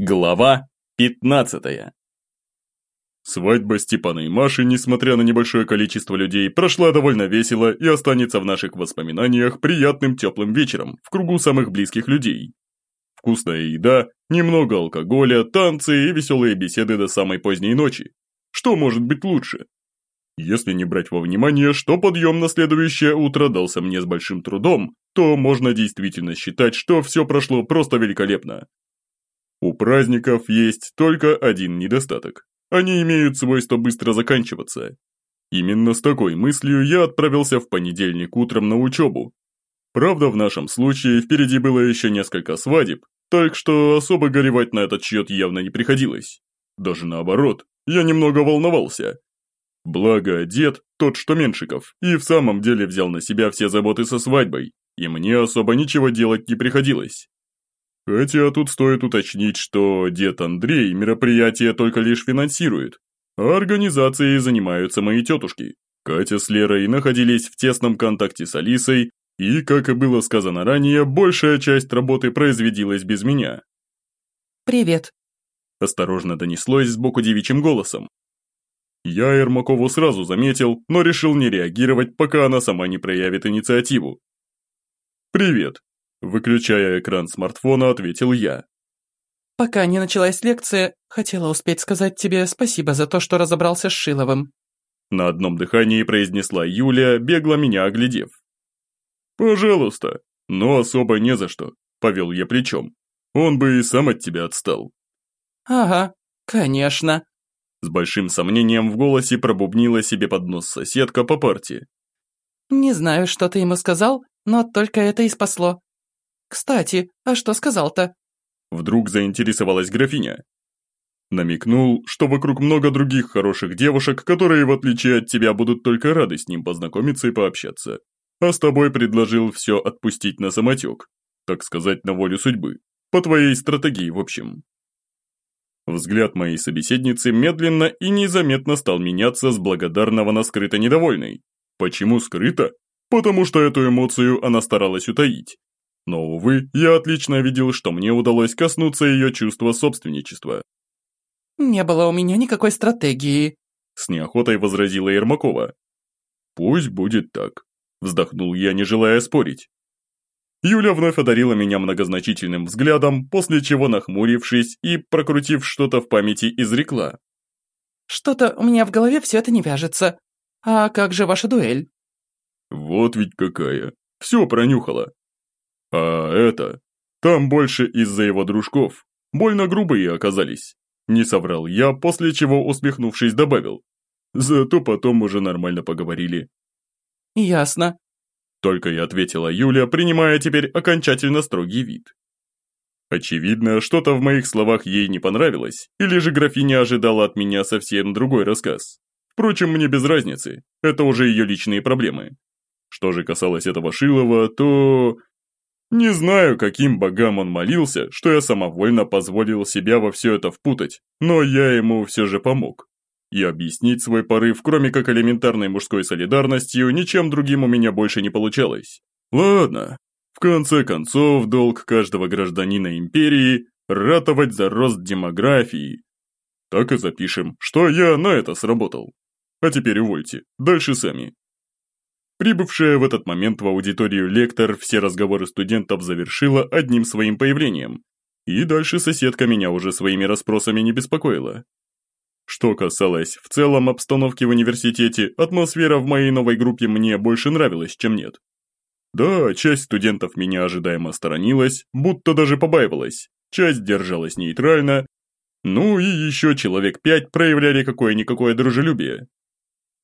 Глава 15 Свадьба Степана и Маши, несмотря на небольшое количество людей, прошла довольно весело и останется в наших воспоминаниях приятным теплым вечером в кругу самых близких людей. Вкусная еда, немного алкоголя, танцы и веселые беседы до самой поздней ночи. Что может быть лучше? Если не брать во внимание, что подъем на следующее утро дался мне с большим трудом, то можно действительно считать, что все прошло просто великолепно. У праздников есть только один недостаток. Они имеют свойство быстро заканчиваться. Именно с такой мыслью я отправился в понедельник утром на учебу. Правда, в нашем случае впереди было еще несколько свадеб, так что особо горевать на этот счет явно не приходилось. Даже наоборот, я немного волновался. Благо, дед, тот что Меншиков, и в самом деле взял на себя все заботы со свадьбой, и мне особо ничего делать не приходилось. Хотя тут стоит уточнить, что дед Андрей мероприятие только лишь финансирует, а организацией занимаются мои тетушки. Катя с Лерой находились в тесном контакте с Алисой, и, как и было сказано ранее, большая часть работы произведилась без меня. «Привет», – осторожно донеслось сбоку девичьим голосом. Я Ермакову сразу заметил, но решил не реагировать, пока она сама не проявит инициативу. «Привет», Выключая экран смартфона, ответил я. «Пока не началась лекция, хотела успеть сказать тебе спасибо за то, что разобрался с Шиловым». На одном дыхании произнесла Юля, бегло меня оглядев. «Пожалуйста, но особо не за что», – повел я плечом. «Он бы и сам от тебя отстал». «Ага, конечно», – с большим сомнением в голосе пробубнила себе под нос соседка по парте. «Не знаю, что ты ему сказал, но только это и спасло. «Кстати, а что сказал-то?» Вдруг заинтересовалась графиня. Намекнул, что вокруг много других хороших девушек, которые, в отличие от тебя, будут только рады с ним познакомиться и пообщаться. А с тобой предложил все отпустить на самотек, так сказать, на волю судьбы. По твоей стратегии, в общем. Взгляд моей собеседницы медленно и незаметно стал меняться с благодарного на скрыто недовольный. Почему скрыто? Потому что эту эмоцию она старалась утаить, но, увы, я отлично видел, что мне удалось коснуться ее чувства собственничества. «Не было у меня никакой стратегии», – с неохотой возразила Ермакова. «Пусть будет так», – вздохнул я, не желая спорить. Юля вновь одарила меня многозначительным взглядом, после чего, нахмурившись и прокрутив что-то в памяти, изрекла. «Что-то у меня в голове все это не вяжется. А как же ваша дуэль?» «Вот ведь какая. Все пронюхала. А это... Там больше из-за его дружков. Больно грубые оказались. Не соврал я, после чего, усмехнувшись, добавил. Зато потом уже нормально поговорили. «Ясно», – только и ответила Юля, принимая теперь окончательно строгий вид. Очевидно, что-то в моих словах ей не понравилось, или же графиня ожидала от меня совсем другой рассказ. Впрочем, мне без разницы, это уже ее личные проблемы. Что же касалось этого Шилова, то... Не знаю, каким богам он молился, что я самовольно позволил себя во все это впутать, но я ему все же помог. И объяснить свой порыв, кроме как элементарной мужской солидарностью, ничем другим у меня больше не получалось. Ладно, в конце концов, долг каждого гражданина империи – ратовать за рост демографии. Так и запишем, что я на это сработал. А теперь увольте, дальше сами. Прибывшая в этот момент в аудиторию лектор все разговоры студентов завершила одним своим появлением. И дальше соседка меня уже своими расспросами не беспокоила. Что касалось в целом обстановки в университете, атмосфера в моей новой группе мне больше нравилась, чем нет. Да, часть студентов меня ожидаемо сторонилась, будто даже побаивалась, часть держалась нейтрально, ну и еще человек пять проявляли какое-никакое дружелюбие.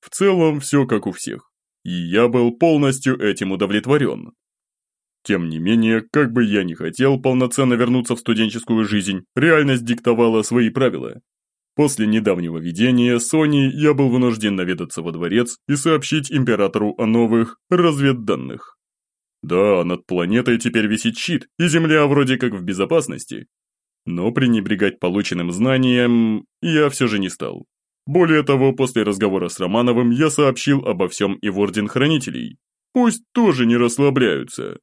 В целом все как у всех и я был полностью этим удовлетворен. Тем не менее, как бы я ни хотел полноценно вернуться в студенческую жизнь, реальность диктовала свои правила. После недавнего видения Сони я был вынужден наведаться во дворец и сообщить императору о новых разведданных. Да, над планетой теперь висит щит, и Земля вроде как в безопасности. Но пренебрегать полученным знанием я все же не стал. Более того, после разговора с Романовым я сообщил обо всем и в Орден Хранителей. Пусть тоже не расслабляются.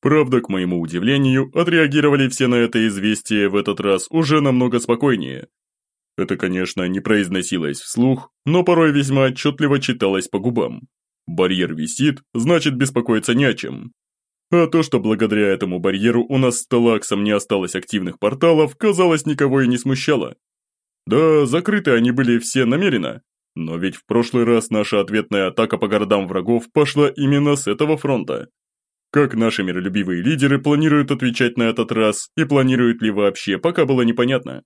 Правда, к моему удивлению, отреагировали все на это известие в этот раз уже намного спокойнее. Это, конечно, не произносилось вслух, но порой весьма отчетливо читалось по губам. Барьер висит, значит беспокоиться не о чем. А то, что благодаря этому барьеру у нас с Талаксом не осталось активных порталов, казалось, никого и не смущало. Да, закрыты они были все намеренно, но ведь в прошлый раз наша ответная атака по городам врагов пошла именно с этого фронта. Как наши миролюбивые лидеры планируют отвечать на этот раз и планируют ли вообще, пока было непонятно.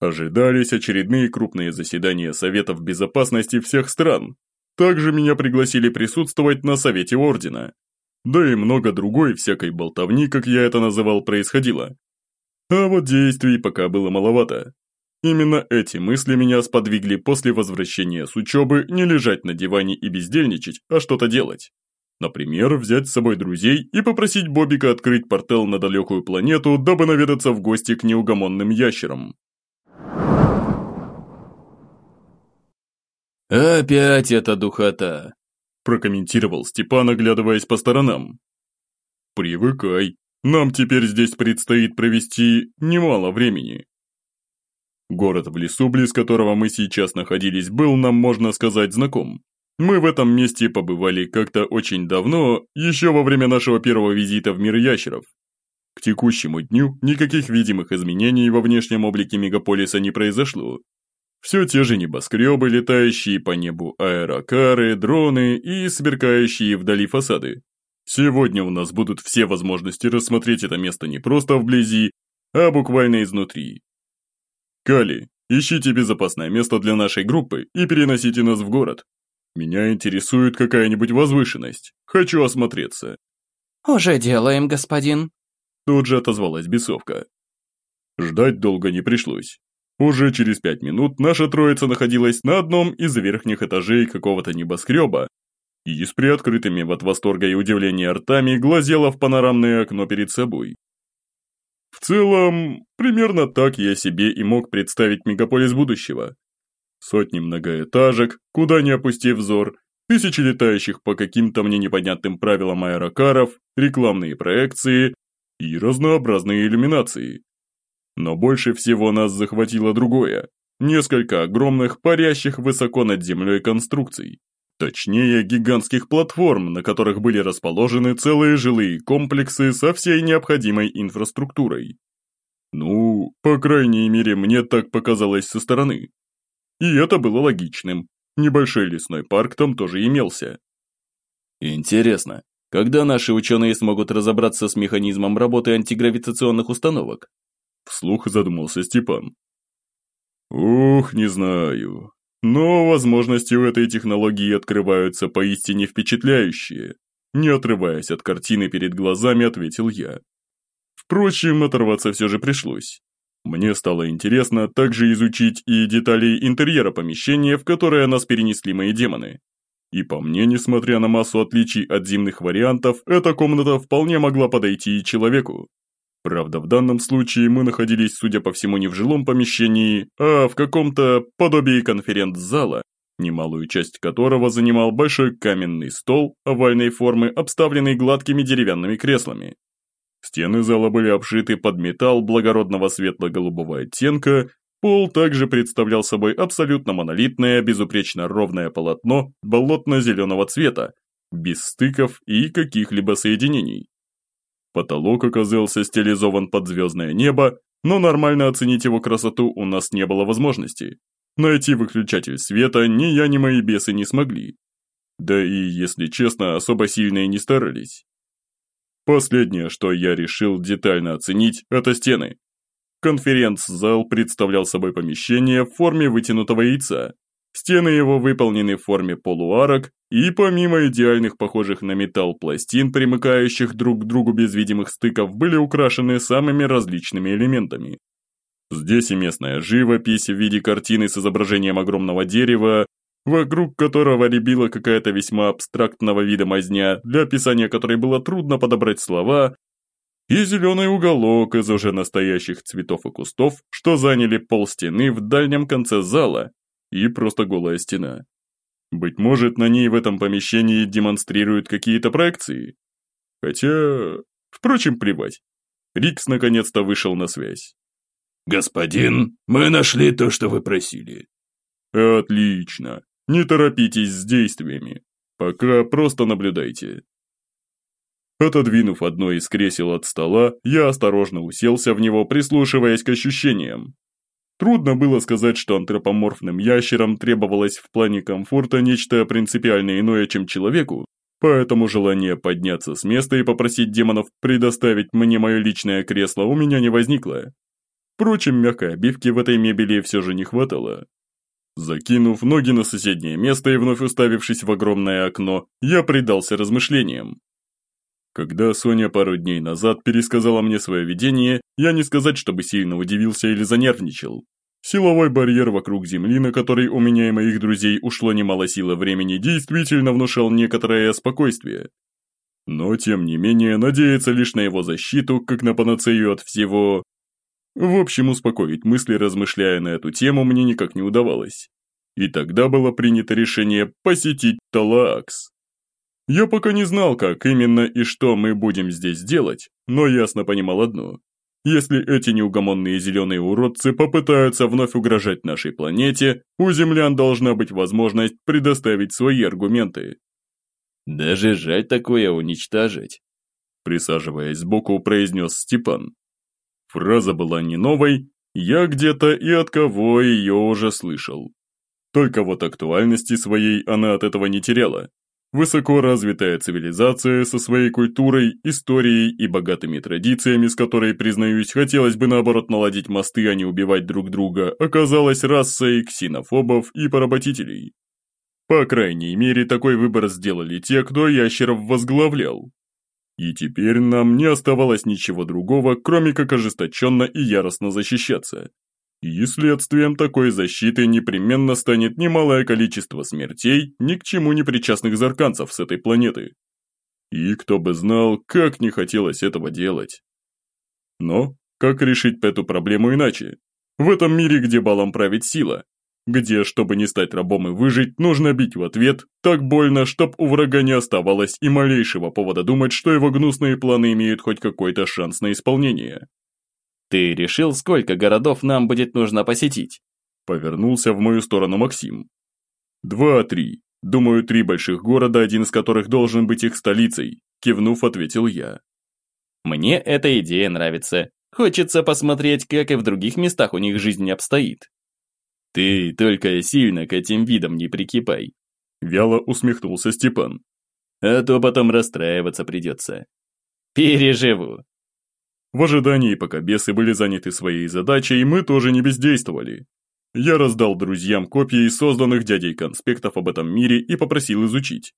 Ожидались очередные крупные заседания Советов Безопасности всех стран. Также меня пригласили присутствовать на Совете Ордена, да и много другой всякой болтовни, как я это называл, происходило. А вот действий пока было маловато. Именно эти мысли меня сподвигли после возвращения с учебы не лежать на диване и бездельничать, а что-то делать. Например, взять с собой друзей и попросить Бобика открыть портал на далекую планету, дабы наведаться в гости к неугомонным ящерам. «Опять эта духота!» прокомментировал Степан, оглядываясь по сторонам. «Привыкай, нам теперь здесь предстоит провести немало времени». Город в лесу, близ которого мы сейчас находились, был нам, можно сказать, знаком. Мы в этом месте побывали как-то очень давно, еще во время нашего первого визита в мир ящеров. К текущему дню никаких видимых изменений во внешнем облике мегаполиса не произошло, все те же небоскребы, летающие по небу аэрокары, дроны и сверкающие вдали фасады. Сегодня у нас будут все возможности рассмотреть это место не просто вблизи, а буквально изнутри. Кали, ищите безопасное место для нашей группы и переносите нас в город. Меня интересует какая-нибудь возвышенность. Хочу осмотреться. Уже делаем, господин. Тут же отозвалась бесовка. Ждать долго не пришлось. Уже через пять минут наша троица находилась на одном из верхних этажей какого-то небоскреба и с приоткрытыми от восторга и удивления ртами глазела в панорамное окно перед собой. В целом, примерно так я себе и мог представить мегаполис будущего. Сотни многоэтажек, куда не опусти взор, тысячи летающих по каким-то мне непонятным правилам аэрокаров, рекламные проекции и разнообразные иллюминации. Но больше всего нас захватило другое. Несколько огромных, парящих высоко над землей конструкций. Точнее, гигантских платформ, на которых были расположены целые жилые комплексы со всей необходимой инфраструктурой. Ну, по крайней мере, мне так показалось со стороны. И это было логичным. Небольшой лесной парк там тоже имелся. Интересно, когда наши ученые смогут разобраться с механизмом работы антигравитационных установок? Вслух задумался Степан. Ух, не знаю. Но возможности у этой технологии открываются поистине впечатляющие. Не отрываясь от картины перед глазами, ответил я. Впрочем, оторваться все же пришлось. Мне стало интересно также изучить и детали интерьера помещения, в которое нас перенесли мои демоны. И по мне, несмотря на массу отличий от зимних вариантов, эта комната вполне могла подойти и человеку. Правда, в данном случае мы находились, судя по всему, не в жилом помещении, а в каком-то подобии конференц-зала, немалую часть которого занимал большой каменный стол овальной формы, обставленный гладкими деревянными креслами. Стены зала были обшиты под металл благородного светло-голубого оттенка, пол также представлял собой абсолютно монолитное, безупречно ровное полотно болотно-зеленого цвета, без стыков и каких-либо соединений. Потолок оказался стилизован под звездное небо, но нормально оценить его красоту у нас не было возможности. Найти выключатель света ни я, ни мои бесы не смогли. Да и, если честно, особо сильно и не старались. Последнее, что я решил детально оценить, это стены. Конференц-зал представлял собой помещение в форме вытянутого яйца, Стены его выполнены в форме полуарок, и помимо идеальных похожих на металл пластин, примыкающих друг к другу без видимых стыков, были украшены самыми различными элементами. Здесь и местная живопись в виде картины с изображением огромного дерева, вокруг которого рябила какая-то весьма абстрактного вида мазня, для описания которой было трудно подобрать слова, и зеленый уголок из уже настоящих цветов и кустов, что заняли пол стены в дальнем конце зала, и просто голая стена. Быть может, на ней в этом помещении демонстрируют какие-то проекции? Хотя, Впрочем, плевать. Рикс наконец-то вышел на связь. «Господин, мы нашли то, что вы просили». «Отлично. Не торопитесь с действиями. Пока просто наблюдайте». Отодвинув одно из кресел от стола, я осторожно уселся в него, прислушиваясь к ощущениям. Трудно было сказать, что антропоморфным ящерам требовалось в плане комфорта нечто принципиально иное, чем человеку, поэтому желание подняться с места и попросить демонов предоставить мне мое личное кресло у меня не возникло. Впрочем, мягкой обивки в этой мебели все же не хватало. Закинув ноги на соседнее место и вновь уставившись в огромное окно, я предался размышлениям. Когда Соня пару дней назад пересказала мне свое видение, я не сказать, чтобы сильно удивился или занервничал. Силовой барьер вокруг Земли, на который у меня и моих друзей ушло немало силы времени, действительно внушал некоторое спокойствие. Но, тем не менее, надеяться лишь на его защиту, как на панацею от всего... В общем, успокоить мысли, размышляя на эту тему, мне никак не удавалось. И тогда было принято решение посетить Талаакс. Я пока не знал, как именно и что мы будем здесь делать, но ясно понимал одно. Если эти неугомонные зеленые уродцы попытаются вновь угрожать нашей планете, у землян должна быть возможность предоставить свои аргументы. Даже жаль такое уничтожить. Присаживаясь сбоку, произнес Степан. Фраза была не новой, я где-то и от кого ее уже слышал. Только вот актуальности своей она от этого не теряла. Высоко развитая цивилизация со своей культурой, историей и богатыми традициями, с которой, признаюсь, хотелось бы наоборот наладить мосты, а не убивать друг друга, оказалась расой ксенофобов и поработителей. По крайней мере, такой выбор сделали те, кто ящеров возглавлял. И теперь нам не оставалось ничего другого, кроме как ожесточенно и яростно защищаться. И следствием такой защиты непременно станет немалое количество смертей ни к чему не причастных зарканцев с этой планеты. И кто бы знал, как не хотелось этого делать. Но как решить эту проблему иначе? В этом мире, где балом правит сила, где, чтобы не стать рабом и выжить, нужно бить в ответ, так больно, чтоб у врага не оставалось и малейшего повода думать, что его гнусные планы имеют хоть какой-то шанс на исполнение. «Ты решил, сколько городов нам будет нужно посетить?» Повернулся в мою сторону Максим. «Два-три. Думаю, три больших города, один из которых должен быть их столицей», кивнув, ответил я. «Мне эта идея нравится. Хочется посмотреть, как и в других местах у них жизнь обстоит». «Ты только сильно к этим видам не прикипай», вяло усмехнулся Степан. «А то потом расстраиваться придется». «Переживу», в ожидании, пока бесы были заняты своей задачей, мы тоже не бездействовали. Я раздал друзьям копии созданных дядей конспектов об этом мире и попросил изучить.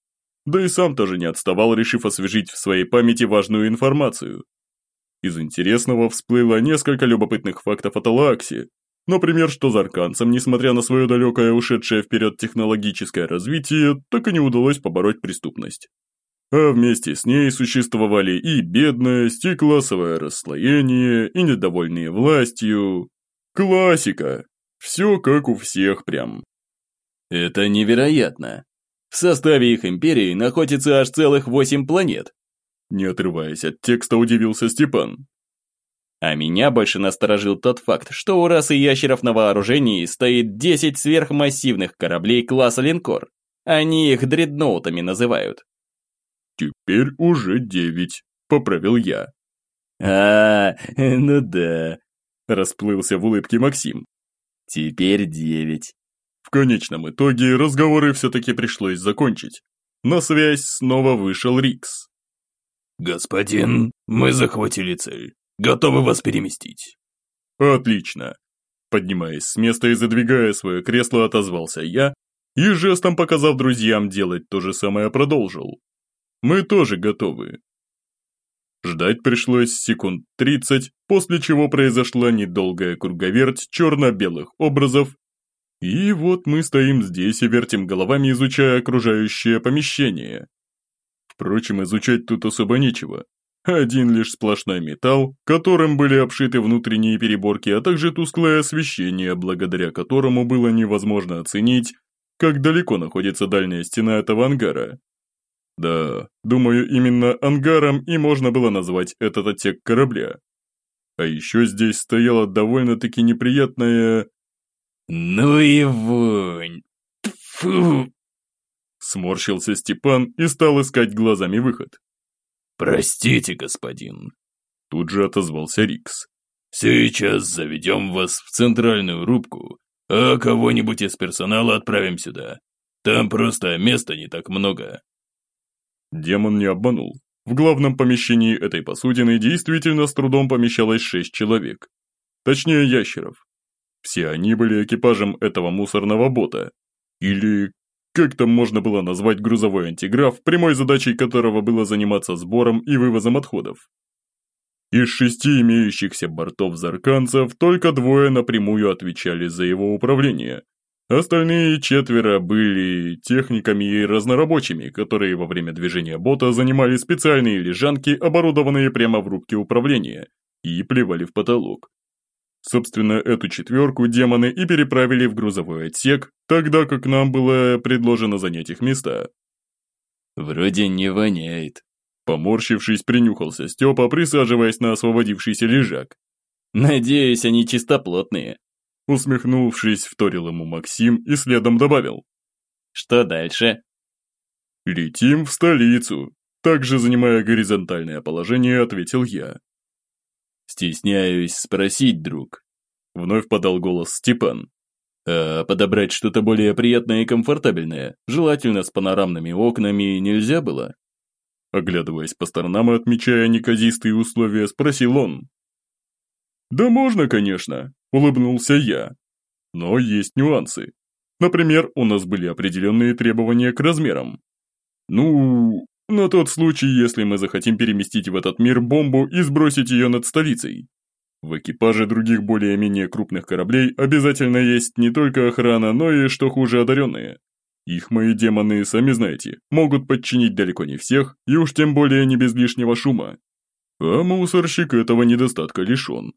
Да и сам тоже не отставал, решив освежить в своей памяти важную информацию. Из интересного всплыло несколько любопытных фактов о Талаксе. Например, что зарканцам, несмотря на свое далекое ушедшее вперед технологическое развитие, так и не удалось побороть преступность а вместе с ней существовали и бедность, и классовое расслоение, и недовольные властью. Классика. Все как у всех прям. Это невероятно. В составе их империи находится аж целых восемь планет. Не отрываясь от текста, удивился Степан. А меня больше насторожил тот факт, что у расы ящеров на вооружении стоит 10 сверхмассивных кораблей класса линкор. Они их дредноутами называют. «Теперь уже девять», – поправил я. «А, ну да», – расплылся в улыбке Максим. «Теперь девять». В конечном итоге разговоры все-таки пришлось закончить. На связь снова вышел Рикс. «Господин, мы захватили цель. Готовы вас переместить». «Отлично». Поднимаясь с места и задвигая свое кресло, отозвался я и жестом показав друзьям делать то же самое продолжил. Мы тоже готовы. Ждать пришлось секунд 30, после чего произошла недолгая круговерть черно-белых образов, и вот мы стоим здесь и вертим головами, изучая окружающее помещение. Впрочем, изучать тут особо нечего. Один лишь сплошной металл, которым были обшиты внутренние переборки, а также тусклое освещение, благодаря которому было невозможно оценить, как далеко находится дальняя стена этого ангара. Да, думаю, именно ангаром и можно было назвать этот отсек корабля. А еще здесь стояла довольно-таки неприятная... Ну и вонь! Фу! Сморщился Степан и стал искать глазами выход. «Простите, господин», – тут же отозвался Рикс. «Сейчас заведем вас в центральную рубку, а кого-нибудь из персонала отправим сюда. Там просто места не так много». Демон не обманул. В главном помещении этой посудины действительно с трудом помещалось шесть человек. Точнее, ящеров. Все они были экипажем этого мусорного бота. Или, как там можно было назвать грузовой антиграф, прямой задачей которого было заниматься сбором и вывозом отходов. Из шести имеющихся бортов зарканцев только двое напрямую отвечали за его управление, Остальные четверо были техниками и разнорабочими, которые во время движения бота занимали специальные лежанки, оборудованные прямо в рубке управления, и плевали в потолок. Собственно, эту четверку демоны и переправили в грузовой отсек, тогда как нам было предложено занять их места. «Вроде не воняет», – поморщившись, принюхался Степа, присаживаясь на освободившийся лежак. «Надеюсь, они чистоплотные». Усмехнувшись, вторил ему Максим и следом добавил. Что дальше? Летим в столицу. Также занимая горизонтальное положение, ответил я. Стесняюсь спросить, друг. Вновь подал голос Степан. А подобрать что-то более приятное и комфортабельное, желательно с панорамными окнами, нельзя было? Оглядываясь по сторонам и отмечая неказистые условия, спросил он. «Да можно, конечно. Улыбнулся я. Но есть нюансы. Например, у нас были определенные требования к размерам. Ну, на тот случай, если мы захотим переместить в этот мир бомбу и сбросить ее над столицей. В экипаже других более-менее крупных кораблей обязательно есть не только охрана, но и, что хуже, одаренные. Их мои демоны, сами знаете, могут подчинить далеко не всех, и уж тем более не без лишнего шума. А мусорщик этого недостатка лишен.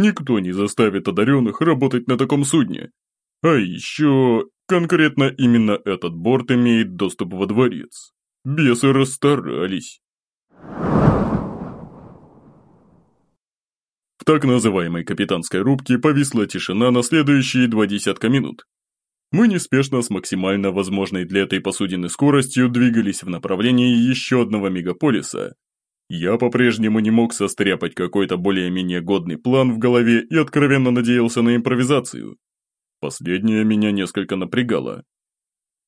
Никто не заставит одаренных работать на таком судне. А еще, конкретно именно этот борт имеет доступ во дворец. Бесы расстарались. В так называемой капитанской рубке повисла тишина на следующие два десятка минут. Мы неспешно с максимально возможной для этой посудины скоростью двигались в направлении еще одного мегаполиса, я по-прежнему не мог состряпать какой-то более-менее годный план в голове и откровенно надеялся на импровизацию. Последнее меня несколько напрягало.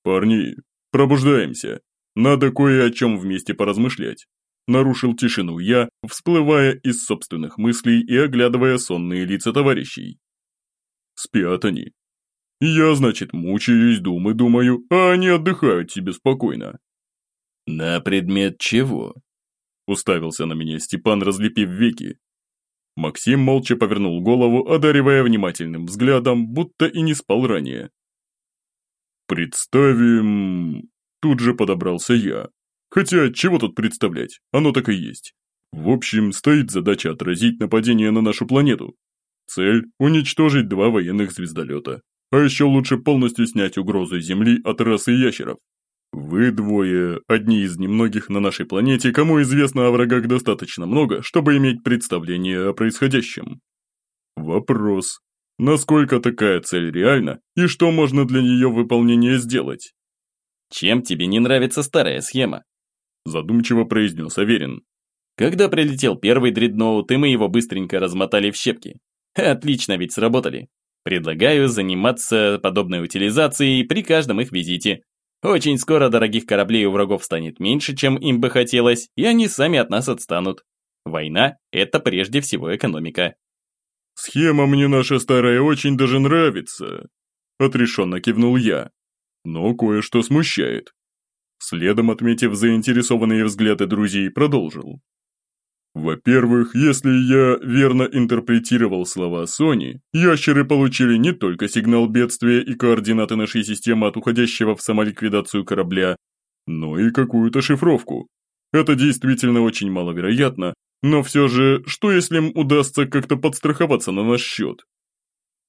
«Парни, пробуждаемся. Надо кое о чем вместе поразмышлять». Нарушил тишину я, всплывая из собственных мыслей и оглядывая сонные лица товарищей. Спят они. Я, значит, мучаюсь, думы думаю, а они отдыхают себе спокойно. На предмет чего? Уставился на меня Степан, разлепив веки. Максим молча повернул голову, одаривая внимательным взглядом, будто и не спал ранее. «Представим...» Тут же подобрался я. Хотя, чего тут представлять, оно так и есть. В общем, стоит задача отразить нападение на нашу планету. Цель – уничтожить два военных звездолета. А еще лучше полностью снять угрозу Земли от расы ящеров. Вы двое – одни из немногих на нашей планете, кому известно о врагах достаточно много, чтобы иметь представление о происходящем. Вопрос. Насколько такая цель реальна, и что можно для ее выполнения сделать? Чем тебе не нравится старая схема? Задумчиво произнес Аверин. Когда прилетел первый дредноут, и мы его быстренько размотали в щепки. Отлично ведь сработали. Предлагаю заниматься подобной утилизацией при каждом их визите. Очень скоро дорогих кораблей у врагов станет меньше, чем им бы хотелось, и они сами от нас отстанут. Война – это прежде всего экономика. «Схема мне наша старая очень даже нравится», – отрешенно кивнул я. Но кое-что смущает. Следом, отметив заинтересованные взгляды друзей, продолжил. Во-первых, если я верно интерпретировал слова Сони, ящеры получили не только сигнал бедствия и координаты нашей системы от уходящего в самоликвидацию корабля, но и какую-то шифровку. Это действительно очень маловероятно, но все же, что если им удастся как-то подстраховаться на наш счет?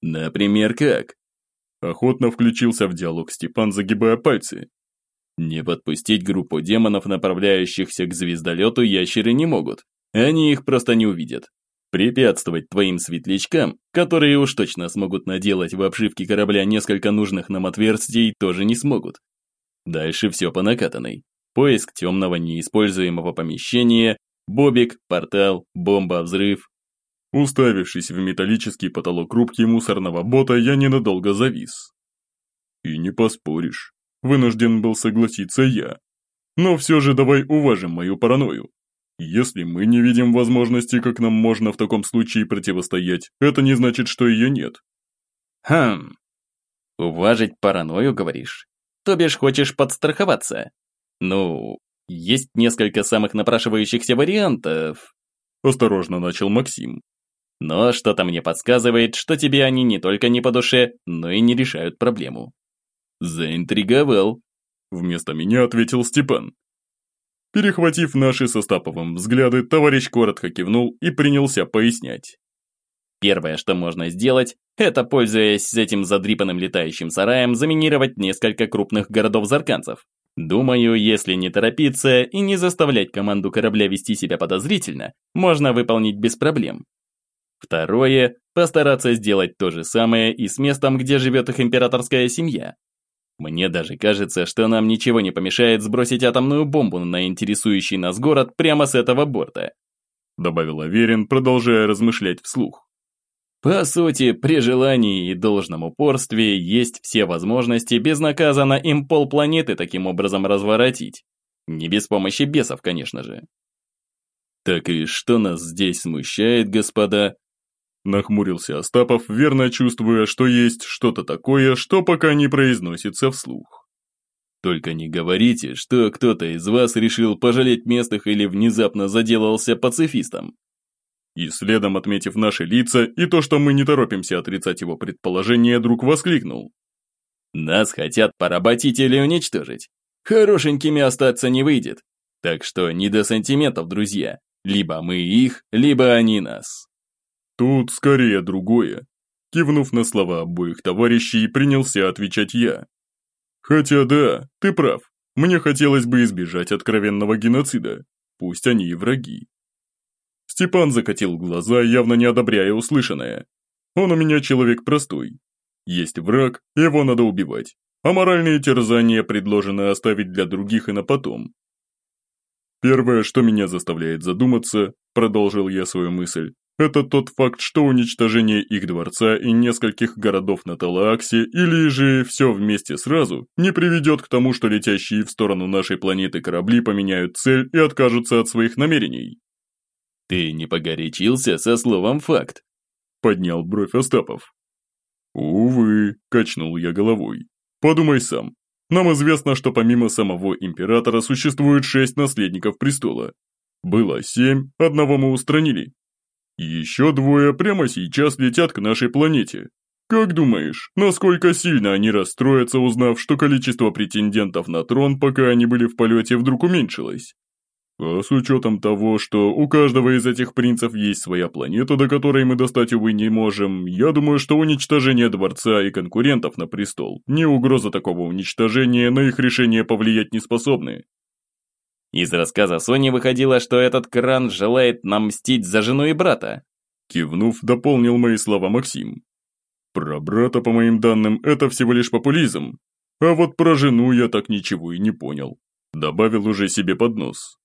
Например, как? Охотно включился в диалог Степан, загибая пальцы. Не подпустить группу демонов, направляющихся к звездолету, ящеры не могут. Они их просто не увидят. Препятствовать твоим светлячкам, которые уж точно смогут наделать в обшивке корабля несколько нужных нам отверстий, тоже не смогут. Дальше все по накатанной. Поиск темного неиспользуемого помещения, бобик, портал, бомба, взрыв. Уставившись в металлический потолок рубки мусорного бота, я ненадолго завис. И не поспоришь. Вынужден был согласиться я. Но все же давай уважим мою паранойю. Если мы не видим возможности, как нам можно в таком случае противостоять, это не значит, что ее нет. Хм. Уважить паранойю, говоришь? То бишь хочешь подстраховаться? Ну, есть несколько самых напрашивающихся вариантов. Осторожно начал Максим. Но что-то мне подсказывает, что тебе они не только не по душе, но и не решают проблему. Заинтриговал. Вместо меня ответил Степан. Перехватив наши со Стаповым взгляды, товарищ коротко кивнул и принялся пояснять. Первое, что можно сделать, это, пользуясь этим задрипанным летающим сараем, заминировать несколько крупных городов-зарканцев. Думаю, если не торопиться и не заставлять команду корабля вести себя подозрительно, можно выполнить без проблем. Второе – постараться сделать то же самое и с местом, где живет их императорская семья. Мне даже кажется, что нам ничего не помешает сбросить атомную бомбу на интересующий нас город прямо с этого борта. Добавил Аверин, продолжая размышлять вслух. По сути, при желании и должном упорстве есть все возможности безнаказанно им полпланеты таким образом разворотить. Не без помощи бесов, конечно же. Так и что нас здесь смущает, господа? Нахмурился Остапов, верно чувствуя, что есть что-то такое, что пока не произносится вслух. Только не говорите, что кто-то из вас решил пожалеть местных или внезапно заделался пацифистом. И следом отметив наши лица и то, что мы не торопимся отрицать его предположение, друг воскликнул. Нас хотят поработить или уничтожить. Хорошенькими остаться не выйдет. Так что не до сантиментов, друзья. Либо мы их, либо они нас. Тут скорее другое. Кивнув на слова обоих товарищей, принялся отвечать я. Хотя да, ты прав. Мне хотелось бы избежать откровенного геноцида. Пусть они и враги. Степан закатил глаза, явно не одобряя услышанное. Он у меня человек простой. Есть враг, его надо убивать. А моральные терзания предложено оставить для других и на потом. Первое, что меня заставляет задуматься, продолжил я свою мысль, это тот факт, что уничтожение их дворца и нескольких городов на Талааксе или же все вместе сразу не приведет к тому, что летящие в сторону нашей планеты корабли поменяют цель и откажутся от своих намерений. «Ты не погорячился со словом «факт»?» Поднял бровь Остапов. «Увы», – качнул я головой. «Подумай сам. Нам известно, что помимо самого императора существует шесть наследников престола. Было семь, одного мы устранили, еще двое прямо сейчас летят к нашей планете. Как думаешь, насколько сильно они расстроятся, узнав, что количество претендентов на трон, пока они были в полете, вдруг уменьшилось? А с учетом того, что у каждого из этих принцев есть своя планета, до которой мы достать, увы, не можем, я думаю, что уничтожение дворца и конкурентов на престол, не угроза такого уничтожения на их решение повлиять не способны. Из рассказа Сони выходило, что этот кран желает нам мстить за жену и брата. Кивнув, дополнил мои слова Максим. Про брата, по моим данным, это всего лишь популизм. А вот про жену я так ничего и не понял. Добавил уже себе под нос.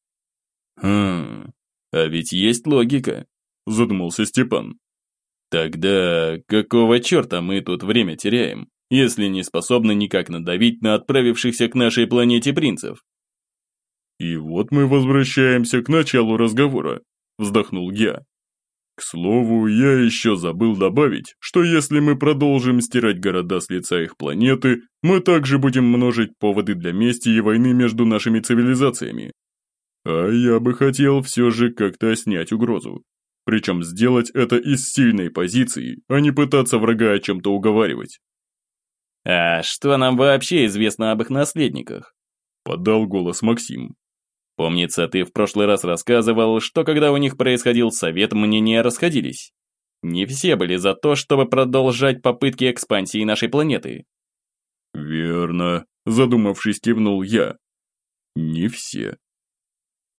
«Хм, а ведь есть логика», – задумался Степан. «Тогда какого черта мы тут время теряем, если не способны никак надавить на отправившихся к нашей планете принцев?» «И вот мы возвращаемся к началу разговора», – вздохнул я. К слову, я еще забыл добавить, что если мы продолжим стирать города с лица их планеты, мы также будем множить поводы для мести и войны между нашими цивилизациями. А я бы хотел все же как-то снять угрозу. Причем сделать это из сильной позиции, а не пытаться врага о чем-то уговаривать. «А что нам вообще известно об их наследниках?» Подал голос Максим. Помнится, ты в прошлый раз рассказывал, что когда у них происходил совет, мнения расходились. Не все были за то, чтобы продолжать попытки экспансии нашей планеты. Верно, задумавшись, кивнул я. Не все.